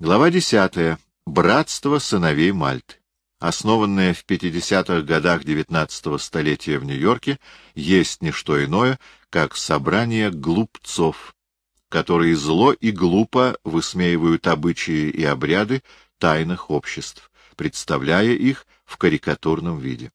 Глава 10. Братство сыновей Мальты. Основанное в 50-х годах XIX столетия в Нью-Йорке, есть не что иное, как собрание глупцов, которые зло и глупо высмеивают обычаи и обряды тайных обществ, представляя их в карикатурном виде.